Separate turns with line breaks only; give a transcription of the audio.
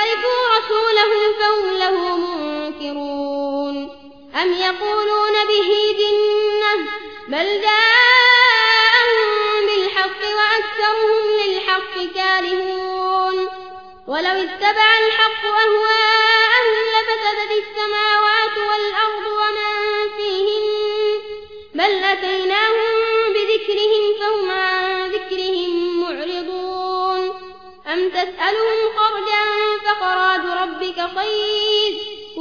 لم يعرفوا رسولهم فهم له منكرون. أم يقولون به جنة؟ بل جاءهم بالحق وأكثرهم للحق كارهون. ولو اتبع الحق أهواءهم لفسدت السماوات والأرض ومن فيهن. بل أتيناهم بذكرهم فهم عن ذكرهم معرضون. أم تسألهم خرجا